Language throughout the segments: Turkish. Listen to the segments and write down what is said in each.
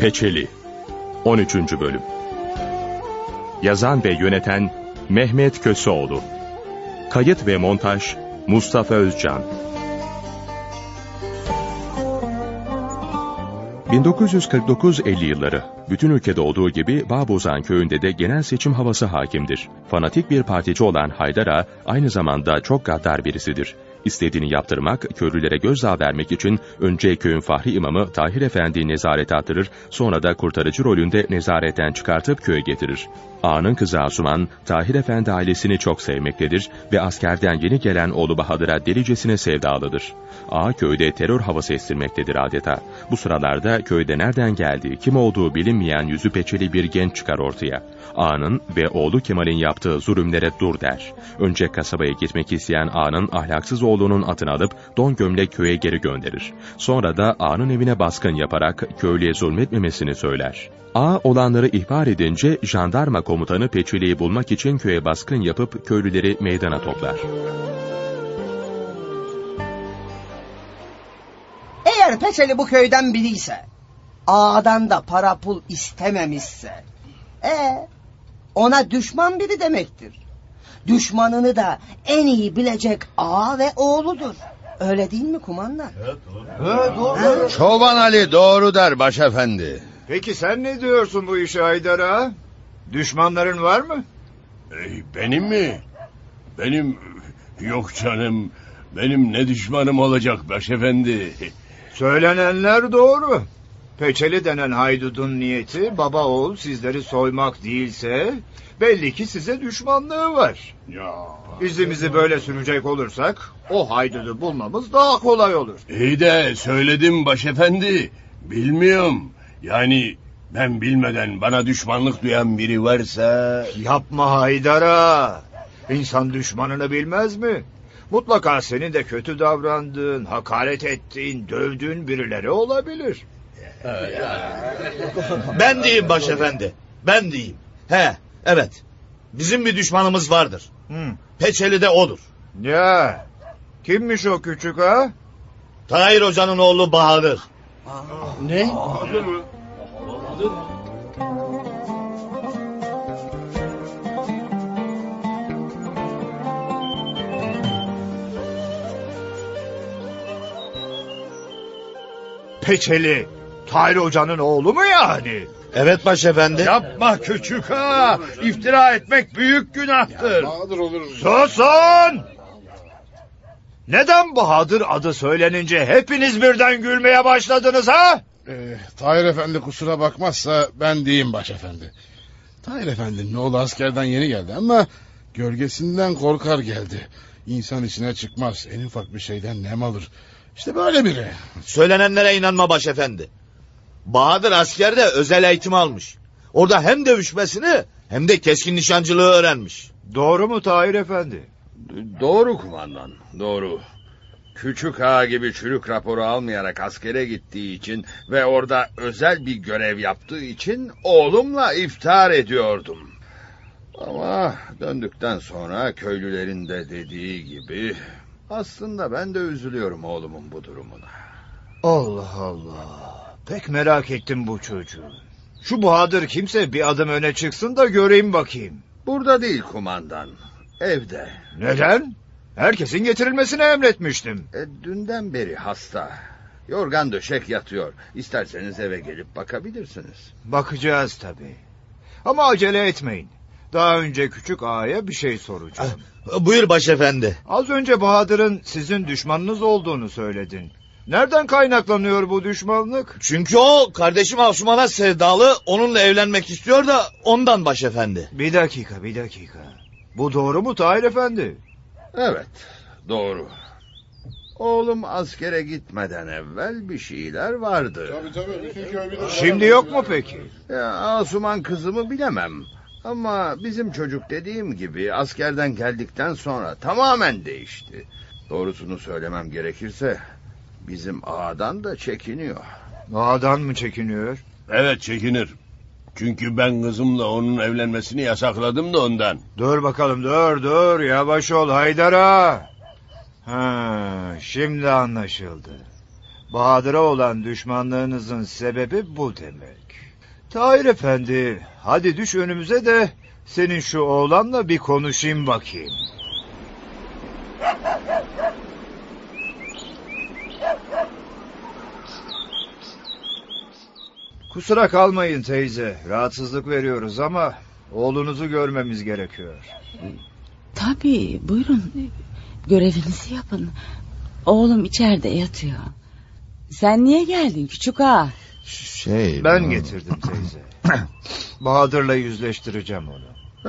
Peçeli 13. Bölüm Yazan ve yöneten Mehmet Köseoğlu Kayıt ve montaj Mustafa Özcan 1949-50 yılları bütün ülkede olduğu gibi Bağbozan köyünde de genel seçim havası hakimdir. Fanatik bir partici olan Haydar aynı zamanda çok gaddar birisidir. İstediğini yaptırmak, köylülere gözdağı vermek için önce köyün fahri imamı Tahir Efendi'yi nezarete attırır, sonra da kurtarıcı rolünde nezaretten çıkartıp köye getirir. Ağa'nın kızı Asuman, Tahir Efendi ailesini çok sevmektedir ve askerden yeni gelen oğlu Bahadır'a delicesine sevdalıdır. Ağa köyde terör havası estirmektedir adeta. Bu sıralarda köyde nereden geldiği, kim olduğu bilinmeyen yüzü peçeli bir genç çıkar ortaya. Ağa'nın ve oğlu Kemal'in yaptığı zulümlere dur der. Önce kasabaya gitmek isteyen ağanın ahlaksız oğlunun atını alıp don gömlek köye geri gönderir. Sonra da ağanın evine baskın yaparak köylüye zulmetmemesini söyler. Ağa olanları ihbar edince jandarma komutanı Peçeli'yi bulmak için köye baskın yapıp köylüleri meydana toplar. Eğer Peçeli bu köyden biriyse, ağadan da para pul istememişse, e ona düşman biri demektir. Düşmanını da en iyi bilecek ağa ve oğludur. Öyle değil mi kumandan? Çoban Ali doğru der başefendi. Peki sen ne diyorsun bu işe Haydar ağa? Düşmanların var mı? Benim mi? Benim yok canım. Benim ne düşmanım olacak başefendi. Söylenenler doğru. Peçeli denen haydudun niyeti baba oğul sizleri soymak değilse belli ki size düşmanlığı var. Ya. İzimizi böyle sürecek olursak o haydudu bulmamız daha kolay olur. İyi de söyledim başefendi. Bilmiyorum. Yani ben bilmeden bana düşmanlık duyan biri varsa... Yapma Haydar ağa. İnsan düşmanını bilmez mi? Mutlaka senin de kötü davrandığın, hakaret ettiğin, dövdüğün birileri olabilir. Ben diyeyim başefendi. Ben diyeyim. He, evet. Bizim bir düşmanımız vardır. Hı. Peçeli de odur. Ya, kimmiş o küçük ha? Tahir Hoca'nın oğlu Bahadır. Ne? Peçeli, Tahir Hoca'nın oğlu mu yani? Evet başefendi. Yapma küçük ha. İftira etmek büyük günahtır. Susun! Neden Bahadır adı söylenince hepiniz birden gülmeye başladınız ha? Ee, Tahir Efendi kusura bakmazsa ben diyeyim başefendi. Tahir Efendi'nin oğlu askerden yeni geldi ama gölgesinden korkar geldi. İnsan içine çıkmaz. En ufak bir şeyden nem alır. İşte böyle biri. Söylenenlere inanma başefendi. Bahadır askerde özel eğitim almış. Orada hem dövüşmesini hem de keskin nişancılığı öğrenmiş. Doğru mu Tahir Efendi? Doğru kumandan, doğru. Küçük ağa gibi çürük raporu almayarak askere gittiği için ve orada özel bir görev yaptığı için oğlumla iftar ediyordum. Ama döndükten sonra köylülerin de dediği gibi aslında ben de üzülüyorum oğlumun bu durumuna. Allah Allah. Pek merak ettim bu çocuğu. Şu Bahadır kimse bir adım öne çıksın da göreyim bakayım. Burada değil kumandan, evde. Neden? Herkesin getirilmesini emretmiştim. E, dünden beri hasta. Yorgan döşek yatıyor. İsterseniz eve gelip bakabilirsiniz. Bakacağız tabii. Ama acele etmeyin. Daha önce küçük ağaya bir şey soracağım. Buyur başefendi. Az önce Bahadır'ın sizin düşmanınız olduğunu söyledin. Nereden kaynaklanıyor bu düşmanlık? Çünkü o kardeşim Asuman'a sevdalı onunla evlenmek istiyor da ondan başefendi. Bir dakika, bir dakika. Bu doğru mu Tahir Efendi? Evet, doğru. Oğlum askere gitmeden evvel bir şeyler vardı. Tabii tabii. Bütün köy bir de- Şimdi yok mu peki? Ya, Asuman kızımı bilemem. Ama bizim çocuk dediğim gibi askerden geldikten sonra tamamen değişti. Doğrusunu söylemem gerekirse bizim ağadan da çekiniyor. Ağadan mı çekiniyor? Evet çekinir. Çünkü ben kızımla onun evlenmesini yasakladım da ondan. Dur bakalım dur dur yavaş ol Haydar'a. Ha, şimdi anlaşıldı. Bahadır'a olan düşmanlığınızın sebebi bu demek. Tahir Efendi, hadi düş önümüze de senin şu oğlanla bir konuşayım bakayım. Kusura kalmayın teyze, rahatsızlık veriyoruz ama oğlunuzu görmemiz gerekiyor. Tabii buyurun görevinizi yapın. Oğlum içeride yatıyor. Sen niye geldin küçük ağa? Şey... Ben getirdim teyze. Bahadır'la yüzleştireceğim onu.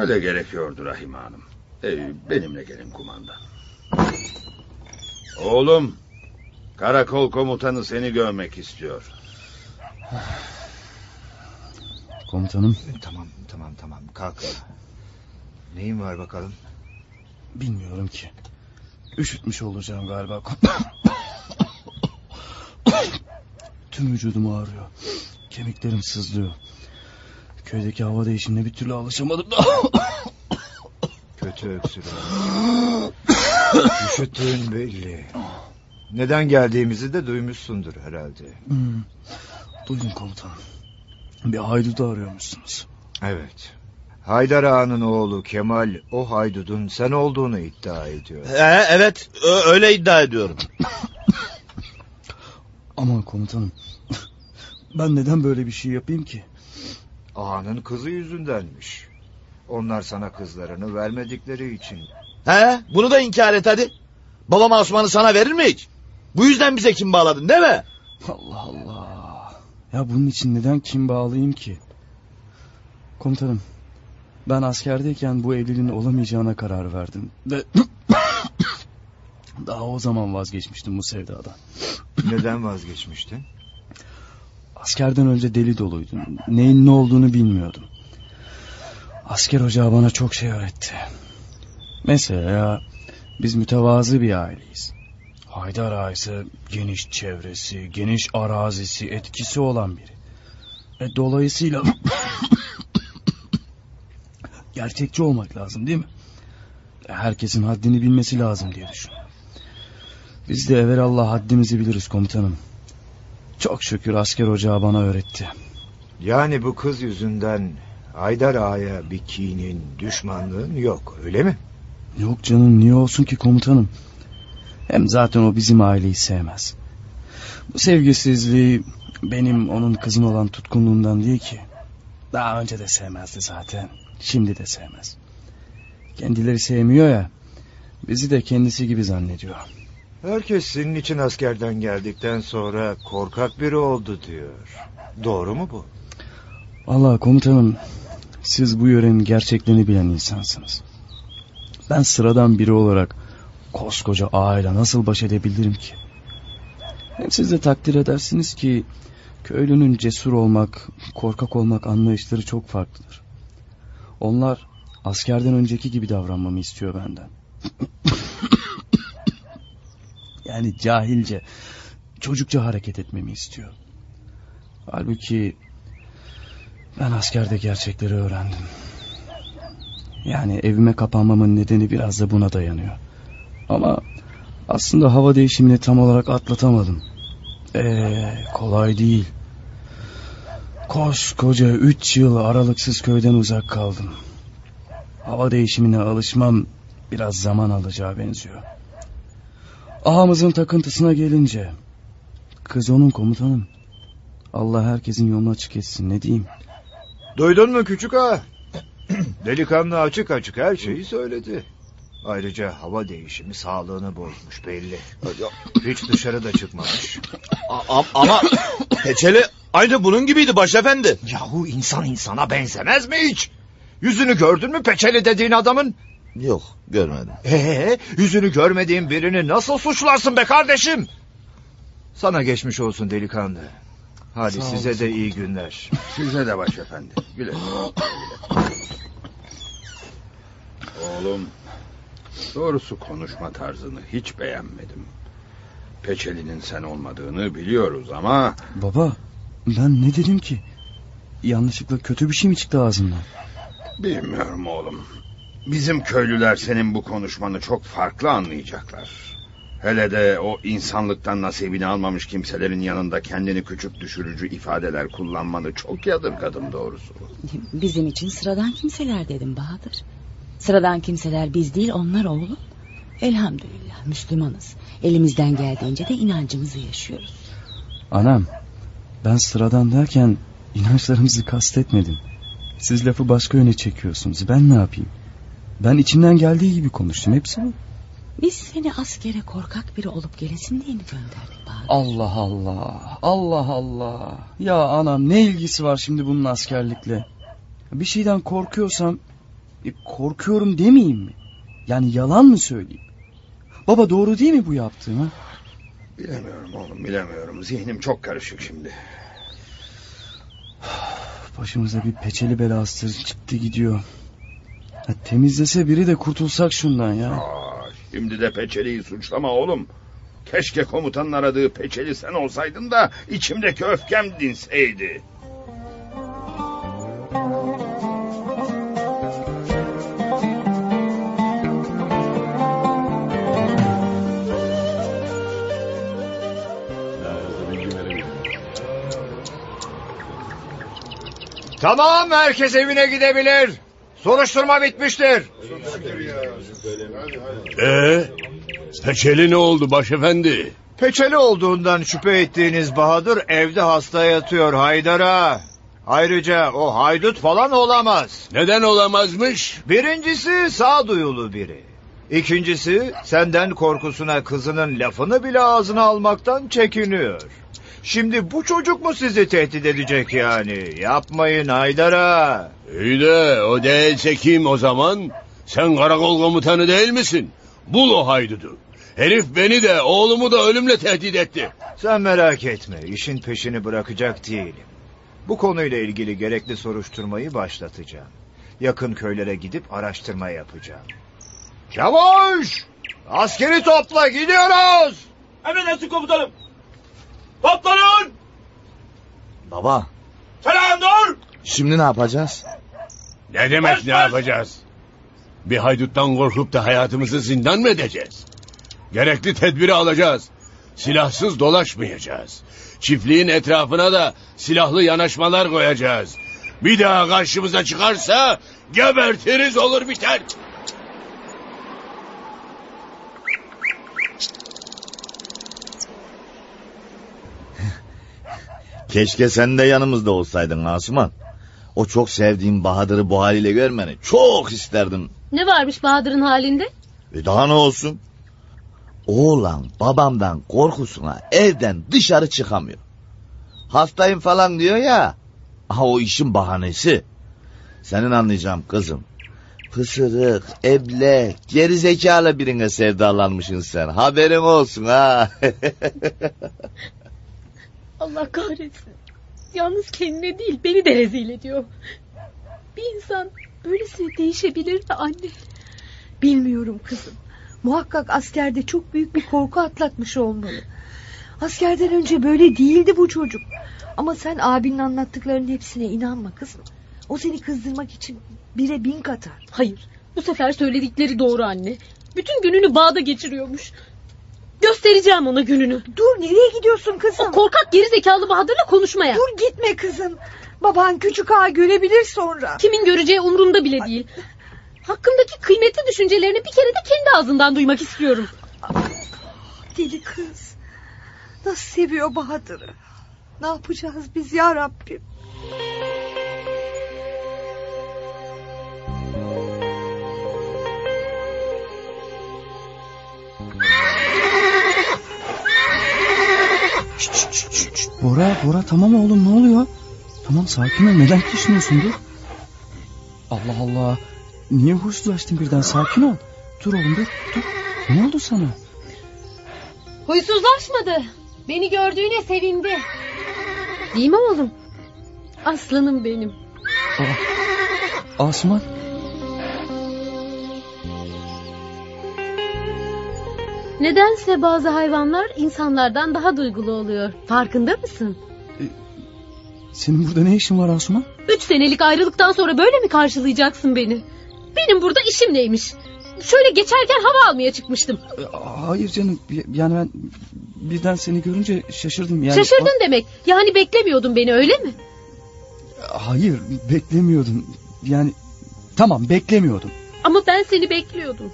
Öyle gerekiyordu Rahime Hanım. Ee, benimle gelin kumandan. Oğlum, karakol komutanı seni görmek istiyor. Komutanım Tamam, tamam, tamam. Kalk. Neyin var bakalım? bilmiyorum ki. Üşütmüş olacağım galiba. Tüm vücudum ağrıyor. Kemiklerim sızlıyor. Köydeki hava değişimine bir türlü alışamadım da. Kötü öksürüyor. Üşüttüğün belli. Neden geldiğimizi de duymuşsundur herhalde. Hmm, Duydum komutanım. Bir haydut arıyormuşsunuz. Evet. Haydar Ağa'nın oğlu Kemal o haydudun sen olduğunu iddia ediyor. Ee, evet öyle iddia ediyorum. Aman komutanım. Ben neden böyle bir şey yapayım ki? Ağanın kızı yüzündenmiş. Onlar sana kızlarını vermedikleri için. He, bunu da inkar et hadi. Babam Osman'ı sana verir mi hiç? Bu yüzden bize kim bağladın değil mi? Allah Allah. Ya bunun için neden kim bağlayayım ki? Komutanım. Ben askerdeyken bu evliliğin olamayacağına karar verdim. Ve daha o zaman vazgeçmiştim bu sevdadan. Neden vazgeçmiştin? Askerden önce deli doluydum. Neyin ne olduğunu bilmiyordum. Asker ocağı bana çok şey öğretti. Mesela biz mütevazı bir aileyiz. Haydar Ağa ise geniş çevresi, geniş arazisi, etkisi olan biri. E, dolayısıyla gerçekçi olmak lazım değil mi? E, Herkesin haddini bilmesi lazım diye düşünüyorum. Biz de evvelallah haddimizi biliriz komutanım. Çok şükür asker ocağı bana öğretti. Yani bu kız yüzünden Haydar Ağa'ya bir kinin, düşmanlığın yok öyle mi? Yok canım niye olsun ki komutanım? Hem zaten o bizim aileyi sevmez. Bu sevgisizliği benim onun kızın olan tutkunluğundan değil ki. Daha önce de sevmezdi zaten. Şimdi de sevmez. Kendileri sevmiyor ya. Bizi de kendisi gibi zannediyor. Herkes senin için askerden geldikten sonra korkak biri oldu diyor. Doğru mu bu? Allah komutanım siz bu yörenin gerçeklerini bilen insansınız. Ben sıradan biri olarak koskoca ağayla nasıl baş edebilirim ki? Hem siz de takdir edersiniz ki köylünün cesur olmak, korkak olmak anlayışları çok farklıdır. Onlar askerden önceki gibi davranmamı istiyor benden. yani cahilce, çocukça hareket etmemi istiyor. Halbuki ben askerde gerçekleri öğrendim. Yani evime kapanmamın nedeni biraz da buna dayanıyor. Ama aslında hava değişimini tam olarak atlatamadım. Ee, kolay değil. Koskoca üç yıl aralıksız köyden uzak kaldım. Hava değişimine alışmam biraz zaman alacağı benziyor. Ağamızın takıntısına gelince... Kız onun komutanım. Allah herkesin yolunu açık etsin ne diyeyim. Duydun mu küçük ağa? Delikanlı açık açık her şeyi söyledi. Ayrıca hava değişimi sağlığını bozmuş belli. Hiç dışarıda çıkmamış. A- ama peçeli aynı bunun gibiydi başefendi. Yahu insan insana benzemez mi hiç? Yüzünü gördün mü peçeli dediğin adamın? Yok görmedim. Ee, yüzünü görmediğin birini nasıl suçlarsın be kardeşim? Sana geçmiş olsun delikanlı. Hadi Sağ size olasın. de iyi günler. Size de başefendi. Güle. Oğlum, doğrusu konuşma tarzını hiç beğenmedim. Peçeli'nin sen olmadığını biliyoruz ama... Baba ben ne dedim ki? Yanlışlıkla kötü bir şey mi çıktı ağzımdan? Bilmiyorum oğlum. Bizim köylüler senin bu konuşmanı çok farklı anlayacaklar. Hele de o insanlıktan nasibini almamış kimselerin yanında kendini küçük düşürücü ifadeler kullanmanı çok yadırgadım doğrusu. Bizim için sıradan kimseler dedim Bahadır. Sıradan kimseler biz değil onlar oğlum. Elhamdülillah Müslümanız. Elimizden geldiğince de inancımızı yaşıyoruz. Anam ben sıradan derken inançlarımızı kastetmedim. Siz lafı başka yöne çekiyorsunuz. Ben ne yapayım? Ben içimden geldiği gibi konuştum. Hepsi bu. Biz seni askere korkak biri olup gelesin diye mi gönderdik Bahadır? Allah Allah. Allah Allah. Ya anam ne ilgisi var şimdi bunun askerlikle? Bir şeyden korkuyorsam e, korkuyorum demeyeyim mi? Yani yalan mı söyleyeyim? Baba doğru değil mi bu yaptığım ha? Bilemiyorum oğlum bilemiyorum. Zihnim çok karışık şimdi. Başımıza bir peçeli belası çıktı gidiyor. Ya temizlese biri de kurtulsak şundan ya. Aa, şimdi de peçeliyi suçlama oğlum. Keşke komutanın aradığı peçeli sen olsaydın da içimdeki öfkem dinseydi. Tamam herkes evine gidebilir. Soruşturma bitmiştir. Ee, peçeli ne oldu başefendi? Peçeli olduğundan şüphe ettiğiniz Bahadır evde hasta yatıyor Haydar'a. Ayrıca o haydut falan olamaz. Neden olamazmış? Birincisi sağduyulu biri. İkincisi senden korkusuna kızının lafını bile ağzına almaktan çekiniyor. Şimdi bu çocuk mu sizi tehdit edecek yani? Yapmayın Haydar'a. İyi de o değilse kim o zaman? Sen karakol komutanı değil misin? Bul o haydudu. Herif beni de oğlumu da ölümle tehdit etti. Sen merak etme işin peşini bırakacak değilim. Bu konuyla ilgili gerekli soruşturmayı başlatacağım. Yakın köylere gidip araştırma yapacağım. Çavuş! Askeri topla gidiyoruz! Emredersin komutanım. Toplanın. Baba Selam dur. şimdi ne yapacağız? Ne demek ne yapacağız? Bir hayduttan korkup da hayatımızı zindan mı edeceğiz? Gerekli tedbiri alacağız. Silahsız dolaşmayacağız. Çiftliğin etrafına da silahlı yanaşmalar koyacağız. Bir daha karşımıza çıkarsa gebertiriz olur biter. Keşke sen de yanımızda olsaydın Asuman. O çok sevdiğim Bahadır'ı bu haliyle görmeni çok isterdim. Ne varmış Bahadır'ın halinde? E daha ne olsun? Oğlan babamdan korkusuna evden dışarı çıkamıyor. Hastayım falan diyor ya. Ha o işin bahanesi. Senin anlayacağım kızım. Pısırık, eble, gerizekalı birine sevdalanmışsın sen. Haberin olsun ha. Allah kahretsin. Yalnız kendine değil beni de rezil ediyor. Bir insan böylesine değişebilir mi anne? Bilmiyorum kızım. Muhakkak askerde çok büyük bir korku atlatmış olmalı. Askerden önce böyle değildi bu çocuk. Ama sen abinin anlattıklarının hepsine inanma kızım. O seni kızdırmak için bire bin katar. Hayır bu sefer söyledikleri doğru anne. Bütün gününü bağda geçiriyormuş. Göstereceğim ona gününü. Dur nereye gidiyorsun kızım? O korkak gerizekalı Bahadır'la konuşmaya. Dur gitme kızım. Baban küçük ağa görebilir sonra. Kimin göreceği umurumda bile değil. Hakkımdaki kıymetli düşüncelerini bir kere de kendi ağzından duymak istiyorum. Deli kız. Nasıl seviyor Bahadır'ı. Ne yapacağız biz ya Rabbim? Şşt, şşt, şşt, şşt. Bora, Bora tamam oğlum ne oluyor? Tamam sakin ol neden kişniyorsun dur. Allah Allah. Niye huysuzlaştın birden sakin ol. Dur oğlum dur dur. Ne oldu sana? Huysuzlaşmadı. Beni gördüğüne sevindi. Değil mi oğlum? Aslanım benim. Aa, Asuman. Nedense bazı hayvanlar insanlardan daha duygulu oluyor. Farkında mısın? Senin burada ne işin var Asuman? Üç senelik ayrılıktan sonra böyle mi karşılayacaksın beni? Benim burada işim neymiş? Şöyle geçerken hava almaya çıkmıştım. Hayır canım yani ben birden seni görünce şaşırdım. Yani, Şaşırdın demek. Yani beklemiyordun beni öyle mi? Hayır beklemiyordum. Yani tamam beklemiyordum. Ama ben seni bekliyordum.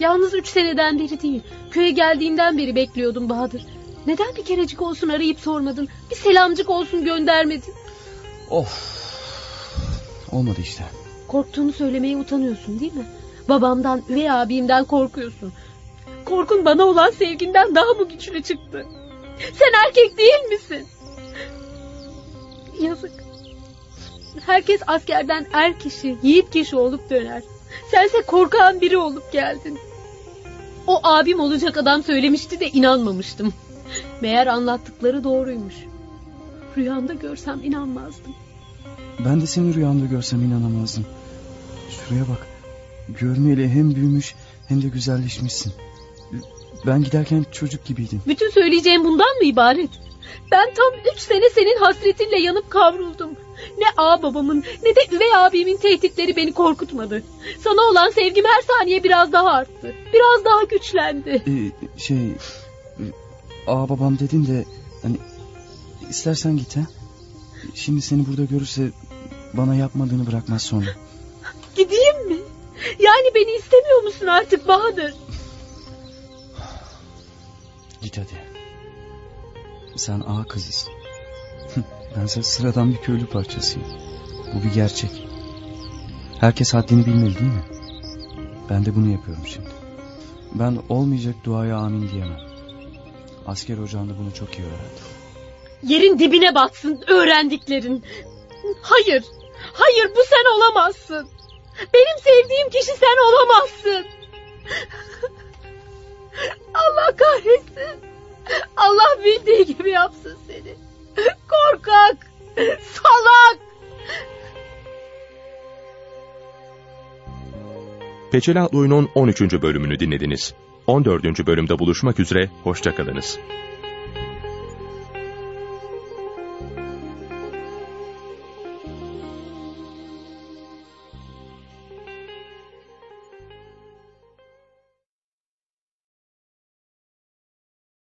Yalnız üç seneden beri değil. Köye geldiğinden beri bekliyordum Bahadır. Neden bir kerecik olsun arayıp sormadın? Bir selamcık olsun göndermedin. Of. Olmadı işte. Korktuğunu söylemeye utanıyorsun değil mi? Babamdan, üvey abimden korkuyorsun. Korkun bana olan sevginden daha mı güçlü çıktı? Sen erkek değil misin? Yazık. Herkes askerden er kişi, yiğit kişi olup döner. Sense korkan biri olup geldin. O abim olacak adam söylemişti de inanmamıştım. Meğer anlattıkları doğruymuş. Rüyamda görsem inanmazdım. Ben de seni rüyamda görsem inanamazdım. Şuraya bak. Görmeyeli hem büyümüş hem de güzelleşmişsin. Ben giderken çocuk gibiydin. Bütün söyleyeceğim bundan mı ibaret? Ben tam üç sene senin hasretinle yanıp kavruldum. Ne ağ babamın ne de üvey abimin tehditleri beni korkutmadı. Sana olan sevgim her saniye biraz daha arttı. Biraz daha güçlendi. Ee, şey... e, Aa babam dedin de... Hani istersen git ha. Şimdi seni burada görürse bana yapmadığını bırakmaz sonra. Gideyim mi? Yani beni istemiyor musun artık Bahadır? Git hadi. Sen ağa kızısın. Bense sıradan bir köylü parçasıyım. Bu bir gerçek. Herkes haddini bilmeli değil mi? Ben de bunu yapıyorum şimdi. Ben olmayacak duaya amin diyemem. Asker ocağında bunu çok iyi öğrendim. Yerin dibine batsın öğrendiklerin. Hayır, hayır bu sen olamazsın. Benim sevdiğim kişi sen olamazsın. Allah kahretsin. Allah bildiği gibi yapsın seni. Korkak, salak. Peçeli Atlı Oyun'un 13. bölümünü dinlediniz. 14. bölümde buluşmak üzere, hoşçakalınız.